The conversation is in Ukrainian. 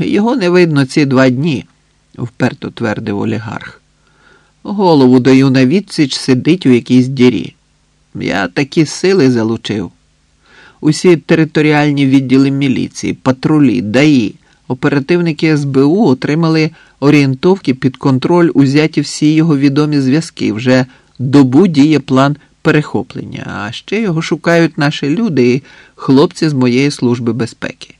Його не видно ці два дні, вперто твердив олігарх. Голову даю на відсіч сидить у якійсь дірі. Я такі сили залучив. Усі територіальні відділи міліції, патрулі, ДАІ, оперативники СБУ отримали орієнтовки під контроль, узяті всі його відомі зв'язки. Вже добу діє план перехоплення, а ще його шукають наші люди і хлопці з моєї служби безпеки.